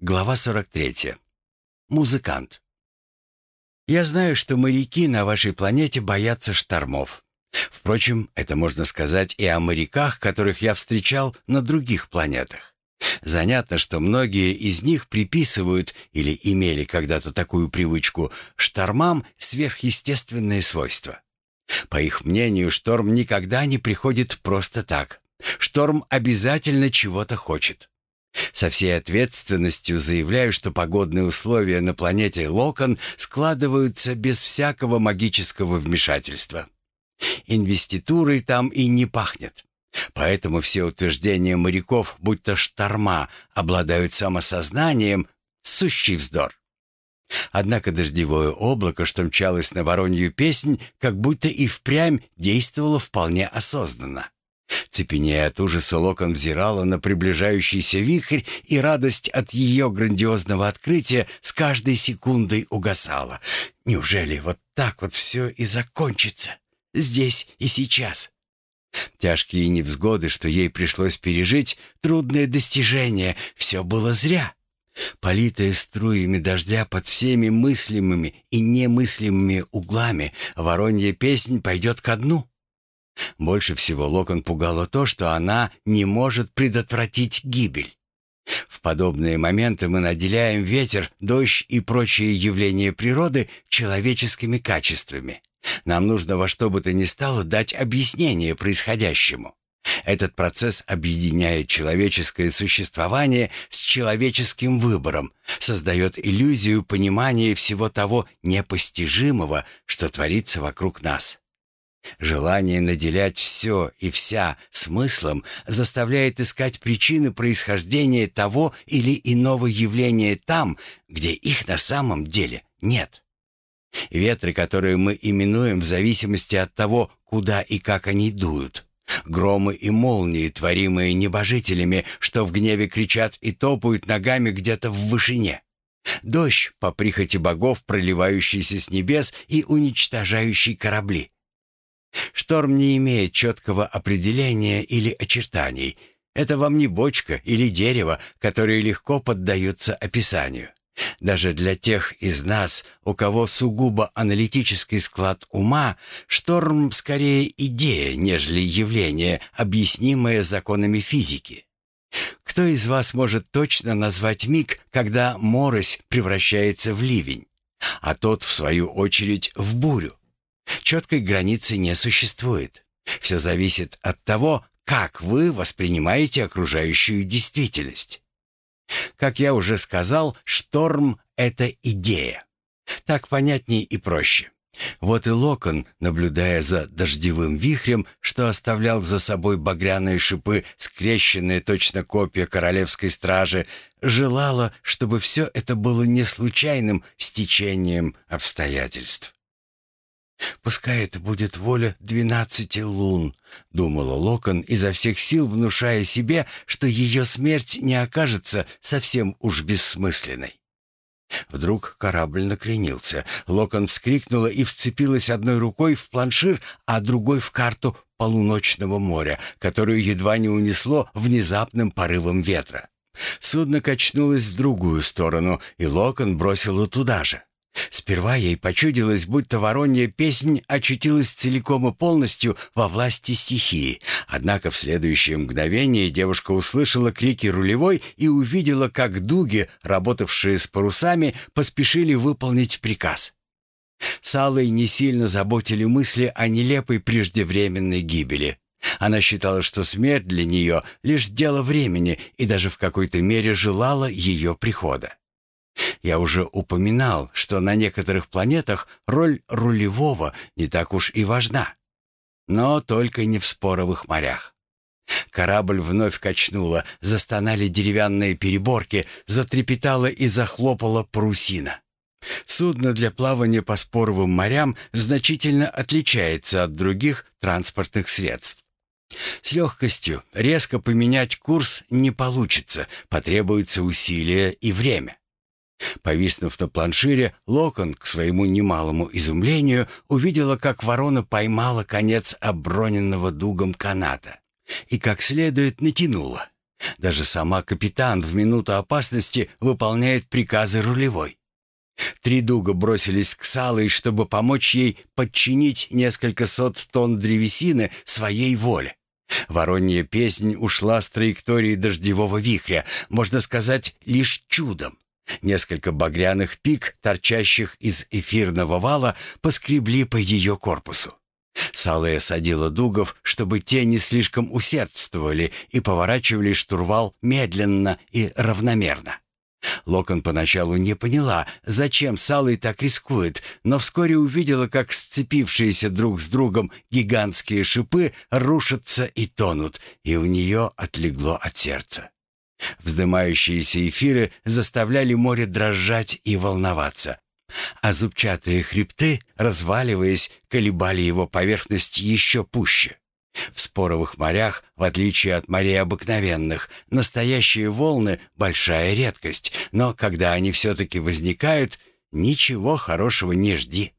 Глава 43. Музыкант. Я знаю, что моряки на вашей планете боятся штормов. Впрочем, это можно сказать и о моряках, которых я встречал на других планетах. Занятно, что многие из них приписывают или имели когда-то такую привычку штормам сверхъестественные свойства. По их мнению, шторм никогда не приходит просто так. Шторм обязательно чего-то хочет. Со всей ответственностью заявляю, что погодные условия на планете Локон складываются без всякого магического вмешательства. Инвеститурой там и не пахнет. Поэтому все утверждения моряков, будь то шторма, обладают самосознанием, сущий вздор. Однако дождевое облако, что мчалось на воронью песнь, как будто и впрямь действовало вполне осознанно. Цепенея от ужаса, Локон взирала на приближающийся вихрь, и радость от ее грандиозного открытия с каждой секундой угасала. Неужели вот так вот все и закончится? Здесь и сейчас. Тяжкие невзгоды, что ей пришлось пережить, трудное достижение, все было зря. Политая струями дождя под всеми мыслимыми и немыслимыми углами, воронья песнь пойдет ко дну. Больше всего Локон пугало то, что она не может предотвратить гибель. В подобные моменты мы наделяем ветер, дождь и прочие явления природы человеческими качествами. Нам нужно во что бы то ни стало дать объяснение происходящему. Этот процесс объединяет человеческое существование с человеческим выбором, создает иллюзию понимания всего того непостижимого, что творится вокруг нас. Желание наделять все и вся смыслом заставляет искать причины происхождения того или иного явления там, где их на самом деле нет. Ветры, которые мы именуем в зависимости от того, куда и как они дуют. Громы и молнии, творимые небожителями, что в гневе кричат и топают ногами где-то в вышине. Дождь, по прихоти богов, проливающийся с небес и уничтожающий корабли. Шторм не имеет четкого определения или очертаний. Это вам не бочка или дерево, которые легко поддаются описанию. Даже для тех из нас, у кого сугубо аналитический склад ума, шторм скорее идея, нежели явление, объяснимое законами физики. Кто из вас может точно назвать миг, когда морось превращается в ливень, а тот, в свою очередь, в бурю? Четкой границы не существует. Все зависит от того, как вы воспринимаете окружающую действительность. Как я уже сказал, шторм — это идея. Так понятнее и проще. Вот и Локон, наблюдая за дождевым вихрем, что оставлял за собой багряные шипы, скрещенные точно копья королевской стражи, желала, чтобы все это было не случайным стечением обстоятельств. «Пускай это будет воля двенадцати лун», — думала Локон, изо всех сил внушая себе, что ее смерть не окажется совсем уж бессмысленной. Вдруг корабль накренился. Локон вскрикнула и вцепилась одной рукой в планшир, а другой в карту полуночного моря, которую едва не унесло внезапным порывом ветра. Судно качнулось в другую сторону, и Локон бросила туда же. Сперва ей почудилось, будто воронья песнь очутилась целиком и полностью во власти стихии. Однако в следующее мгновение девушка услышала крики рулевой и увидела, как дуги, работавшие с парусами, поспешили выполнить приказ. Салой не сильно заботили мысли о нелепой преждевременной гибели. Она считала, что смерть для нее — лишь дело времени и даже в какой-то мере желала ее прихода. Я уже упоминал, что на некоторых планетах роль рулевого не так уж и важна. Но только не в споровых морях. Корабль вновь качнуло, застонали деревянные переборки, затрепетала и захлопала парусина. Судно для плавания по споровым морям значительно отличается от других транспортных средств. С легкостью резко поменять курс не получится, потребуется усилие и время. Повиснув на планшире, Локон, к своему немалому изумлению, увидела, как ворона поймала конец оброненного дугом каната и как следует натянула. Даже сама капитан в минуту опасности выполняет приказы рулевой. Три дуга бросились к Салой, чтобы помочь ей подчинить несколько сот тонн древесины своей воле. Воронья песнь ушла с траектории дождевого вихря, можно сказать, лишь чудом. Несколько багряных пик, торчащих из эфирного вала, поскребли по ее корпусу. Салая садила дугов, чтобы те не слишком усердствовали и поворачивали штурвал медленно и равномерно. Локон поначалу не поняла, зачем Салый так рискует, но вскоре увидела, как сцепившиеся друг с другом гигантские шипы рушатся и тонут, и у нее отлегло от сердца. Вздымающиеся эфиры заставляли море дрожать и волноваться, а зубчатые хребты, разваливаясь, колебали его поверхность еще пуще. В споровых морях, в отличие от морей обыкновенных, настоящие волны — большая редкость, но когда они все-таки возникают, ничего хорошего не жди.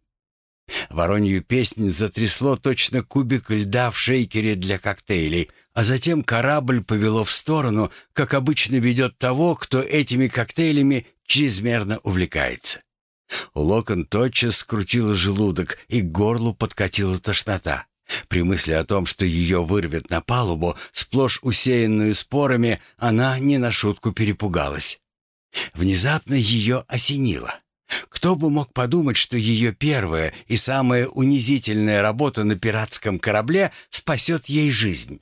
Воронью песнь затрясло точно кубик льда в шейкере для коктейлей, а затем корабль повело в сторону, как обычно ведет того, кто этими коктейлями чрезмерно увлекается. Локон тотчас скрутило желудок, и к горлу подкатила тошнота. При мысли о том, что ее вырвет на палубу, сплошь усеянную спорами, она не на шутку перепугалась. Внезапно ее осенило. Кто бы мог подумать, что ее первая и самая унизительная работа на пиратском корабле спасет ей жизнь?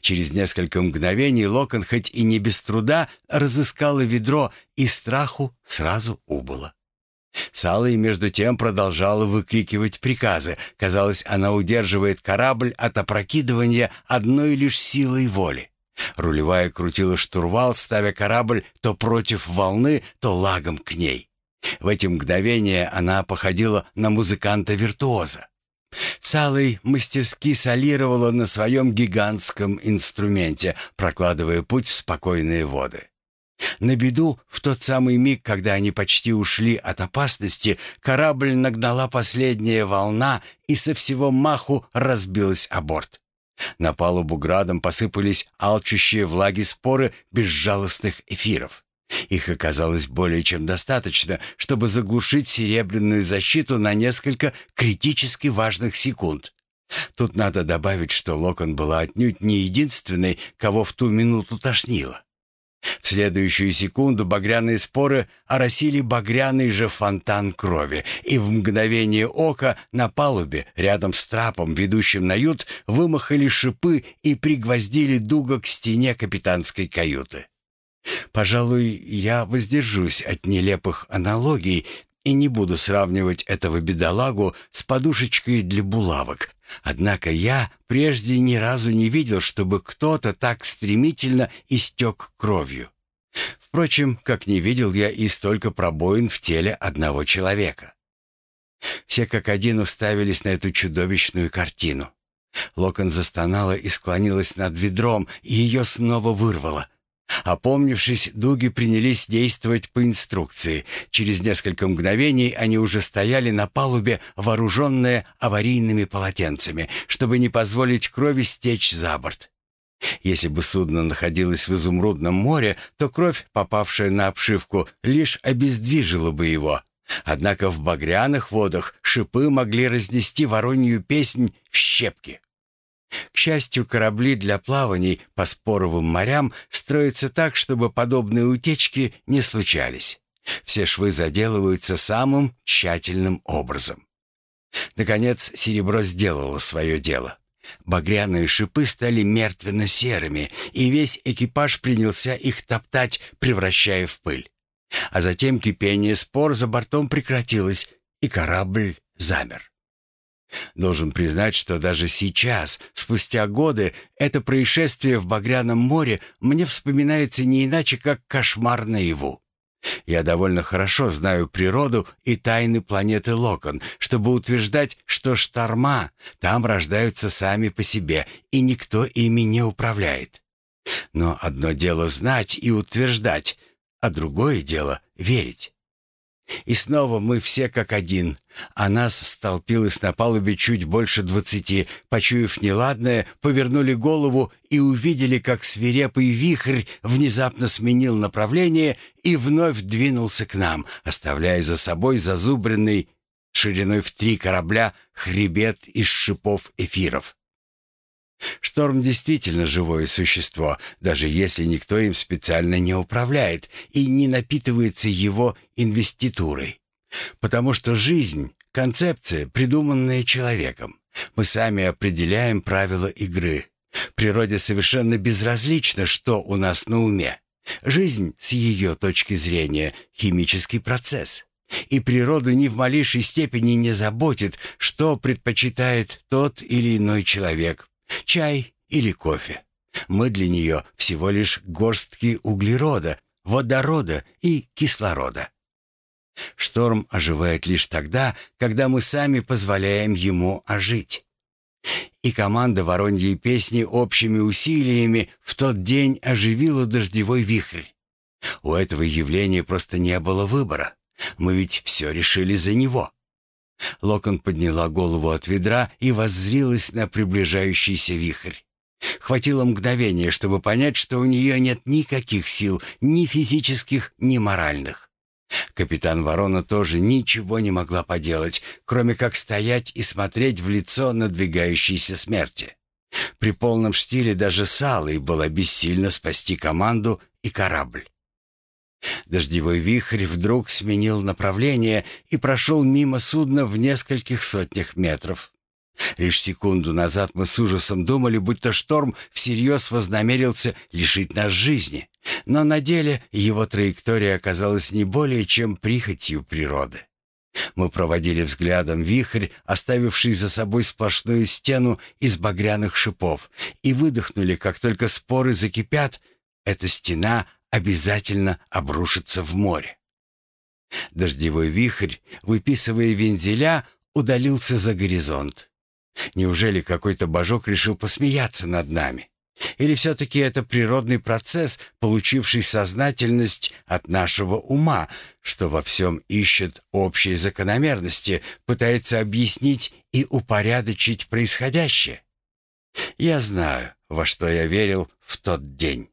Через несколько мгновений Локон хоть и не без труда разыскала ведро, и страху сразу убыло. Салый между тем продолжала выкрикивать приказы. Казалось, она удерживает корабль от опрокидывания одной лишь силой воли. Рулевая крутила штурвал, ставя корабль то против волны, то лагом к ней. В эти мгновения она походила на музыканта-виртуоза. Салый мастерски солировала на своем гигантском инструменте, прокладывая путь в спокойные воды. На беду, в тот самый миг, когда они почти ушли от опасности, корабль нагнала последняя волна и со всего маху разбилась о борт. На палубу градом посыпались алчущие влаги споры безжалостных эфиров. Их оказалось более чем достаточно, чтобы заглушить серебряную защиту на несколько критически важных секунд. Тут надо добавить, что Локон была отнюдь не единственной, кого в ту минуту тошнило. В следующую секунду багряные споры оросили багряный же фонтан крови, и в мгновение ока на палубе, рядом с трапом, ведущим на ют, вымахали шипы и пригвоздили дуга к стене капитанской каюты. Пожалуй, я воздержусь от нелепых аналогий и не буду сравнивать этого бедолагу с подушечкой для булавок. Однако я прежде ни разу не видел, чтобы кто-то так стремительно истек кровью. Впрочем, как не видел я и столько пробоин в теле одного человека. Все как один уставились на эту чудовищную картину. Локон застонала и склонилась над ведром, и ее снова вырвало. Опомнившись, дуги принялись действовать по инструкции. Через несколько мгновений они уже стояли на палубе, вооруженные аварийными полотенцами, чтобы не позволить крови стечь за борт. Если бы судно находилось в изумрудном море, то кровь, попавшая на обшивку, лишь обездвижила бы его. Однако в багряных водах шипы могли разнести воронью песнь в щепки. К счастью, корабли для плаваний по споровым морям строятся так, чтобы подобные утечки не случались. Все швы заделываются самым тщательным образом. Наконец, серебро сделало свое дело. Багряные шипы стали мертвенно-серыми, и весь экипаж принялся их топтать, превращая в пыль. А затем кипение спор за бортом прекратилось, и корабль замер. Должен признать, что даже сейчас, спустя годы, это происшествие в Багряном море мне вспоминается не иначе, как кошмар наяву. Я довольно хорошо знаю природу и тайны планеты Локон, чтобы утверждать, что шторма там рождаются сами по себе, и никто ими не управляет. Но одно дело знать и утверждать, а другое дело верить. И снова мы все как один, а нас столпилось на палубе чуть больше двадцати. Почуяв неладное, повернули голову и увидели, как свирепый вихрь внезапно сменил направление и вновь двинулся к нам, оставляя за собой зазубренный шириной в три корабля хребет из шипов эфиров. Шторм действительно живое существо, даже если никто им специально не управляет и не напитывается его инвеститурой. Потому что жизнь — концепция, придуманная человеком. Мы сами определяем правила игры. Природе совершенно безразлично, что у нас на уме. Жизнь, с ее точки зрения, химический процесс. И природу ни в малейшей степени не заботит, что предпочитает тот или иной человек, Чай или кофе. Мы для нее всего лишь горстки углерода, водорода и кислорода. Шторм оживает лишь тогда, когда мы сами позволяем ему ожить. И команда Вороньей песни общими усилиями в тот день оживила дождевой вихрь. У этого явления просто не было выбора. Мы ведь все решили за него. Локон подняла голову от ведра и воззрилась на приближающийся вихрь. Хватило мгновения, чтобы понять, что у нее нет никаких сил, ни физических, ни моральных. Капитан Ворона тоже ничего не могла поделать, кроме как стоять и смотреть в лицо надвигающейся смерти. При полном штиле даже Салой была бессильна спасти команду и корабль. Дождевой вихрь вдруг сменил направление и прошел мимо судна в нескольких сотнях метров. Лишь секунду назад мы с ужасом думали, будто шторм всерьез вознамерился лишить нас жизни. Но на деле его траектория оказалась не более чем прихотью природы. Мы проводили взглядом вихрь, оставивший за собой сплошную стену из багряных шипов, и выдохнули, как только споры закипят, эта стена обязательно обрушится в море. Дождевой вихрь, выписывая вензеля, удалился за горизонт. Неужели какой-то божок решил посмеяться над нами? Или все-таки это природный процесс, получивший сознательность от нашего ума, что во всем ищет общие закономерности, пытается объяснить и упорядочить происходящее? Я знаю, во что я верил в тот день.